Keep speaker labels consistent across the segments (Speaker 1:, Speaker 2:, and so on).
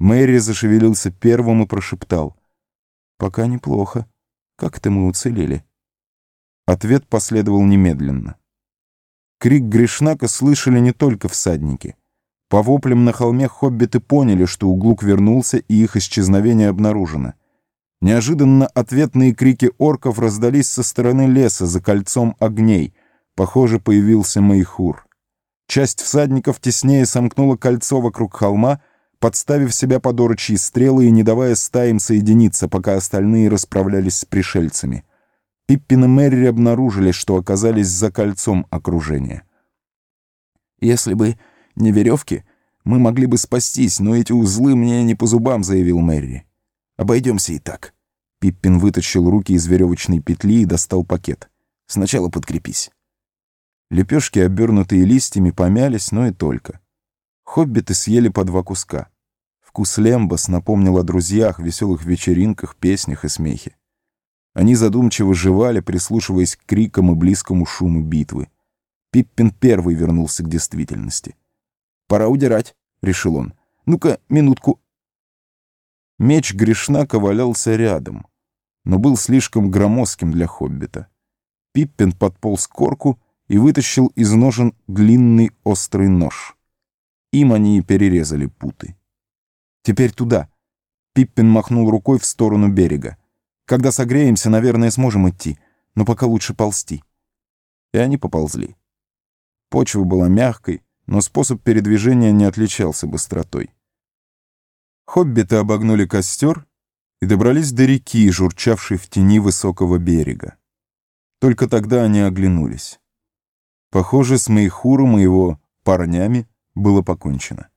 Speaker 1: Мэри зашевелился первым и прошептал. «Пока неплохо. Как это мы уцелели?» Ответ последовал немедленно. Крик Гришнака слышали не только всадники. По воплям на холме хоббиты поняли, что Углук вернулся и их исчезновение обнаружено. Неожиданно ответные крики орков раздались со стороны леса за кольцом огней. Похоже, появился Майхур. Часть всадников теснее сомкнула кольцо вокруг холма, подставив себя под орочьи стрелы и не давая стаям соединиться, пока остальные расправлялись с пришельцами. Пиппин и Мэри обнаружили, что оказались за кольцом окружения.
Speaker 2: «Если бы не веревки, мы могли бы спастись, но эти узлы мне не по зубам», — заявил Мэри. «Обойдемся и так».
Speaker 1: Пиппин вытащил руки из веревочной петли и достал пакет.
Speaker 2: «Сначала подкрепись».
Speaker 1: Лепешки, обернутые листьями, помялись, но и только. Хоббиты съели по два куска. Вкус лембас напомнил о друзьях, веселых вечеринках, песнях и смехе. Они задумчиво жевали, прислушиваясь к крикам и близкому шуму битвы. Пиппин первый вернулся к действительности.
Speaker 2: «Пора удирать», — решил он. «Ну-ка, минутку».
Speaker 1: Меч Гришнака валялся рядом, но был слишком громоздким для хоббита. Пиппин подполз к корку и вытащил из ножен длинный острый нож. Им они и перерезали путы. «Теперь туда!» Пиппин махнул рукой в сторону берега. «Когда согреемся, наверное, сможем идти, но пока лучше ползти». И они поползли. Почва была мягкой, но способ передвижения не отличался быстротой. Хоббиты обогнули костер и добрались до реки, журчавшей в тени высокого берега. Только тогда они оглянулись. Похоже, с Мейхуром и его парнями было покончено.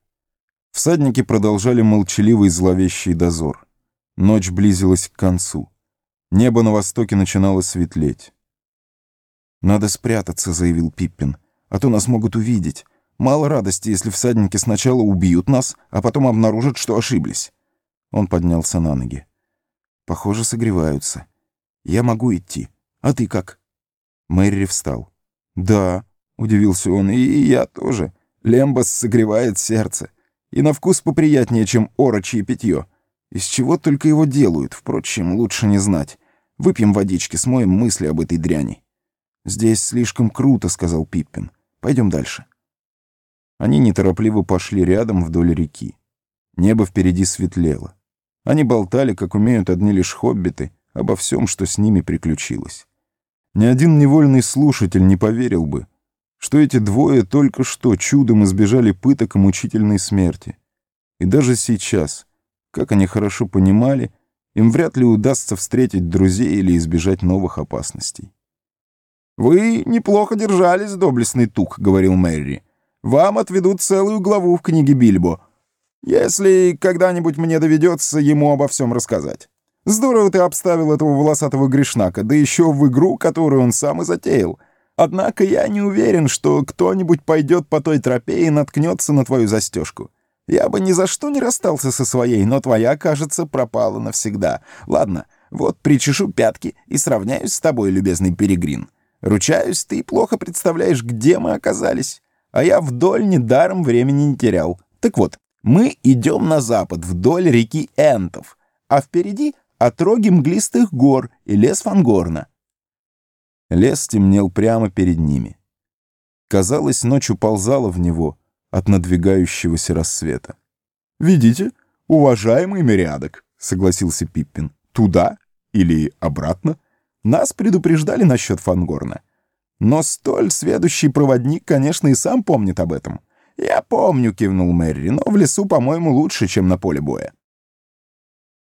Speaker 1: Всадники продолжали молчаливый зловещий дозор. Ночь близилась к концу. Небо на востоке начинало светлеть.
Speaker 2: «Надо спрятаться», — заявил Пиппин, — «а то нас могут увидеть. Мало радости, если всадники сначала убьют нас, а потом обнаружат, что ошиблись».
Speaker 1: Он поднялся на ноги.
Speaker 2: «Похоже, согреваются. Я могу идти. А ты как?»
Speaker 1: Мэри встал.
Speaker 2: «Да», — удивился он, — «и я тоже. Лембас согревает сердце. И на вкус поприятнее, чем орочье питье. Из чего только его делают, впрочем, лучше не знать. Выпьем водички, смоем мысли об этой дряни». «Здесь слишком круто», — сказал Пиппин. «Пойдем дальше».
Speaker 1: Они неторопливо пошли рядом вдоль реки. Небо впереди светлело. Они болтали, как умеют одни лишь хоббиты, обо всем, что с ними приключилось. Ни один невольный слушатель не поверил бы, что эти двое только что чудом избежали пыток и мучительной смерти. И даже сейчас, как они хорошо понимали, им вряд ли удастся встретить друзей или избежать новых опасностей.
Speaker 2: «Вы неплохо держались, доблестный тук», — говорил Мэри. Вам отведут целую главу в книге Бильбо, если когда-нибудь мне доведется ему обо всем рассказать. Здорово ты обставил этого волосатого грешнака, да еще в игру, которую он сам и затеял. Однако я не уверен, что кто-нибудь пойдет по той тропе и наткнется на твою застежку. Я бы ни за что не расстался со своей, но твоя, кажется, пропала навсегда. Ладно, вот причешу пятки и сравняюсь с тобой, любезный Перегрин. Ручаюсь, ты плохо представляешь, где мы оказались а я вдоль недаром времени не терял. Так вот, мы идем на запад, вдоль реки Энтов, а впереди отроги мглистых гор и лес Фангорна.
Speaker 1: Лес темнел прямо перед ними. Казалось, ночь уползала в него от надвигающегося рассвета.
Speaker 2: «Видите, уважаемый мирядок», — согласился Пиппин. «Туда или обратно? Нас предупреждали насчет Фангорна. Но столь сведущий проводник, конечно, и сам помнит об этом. «Я помню», — кивнул Мэри, — «но в лесу, по-моему, лучше, чем на поле боя».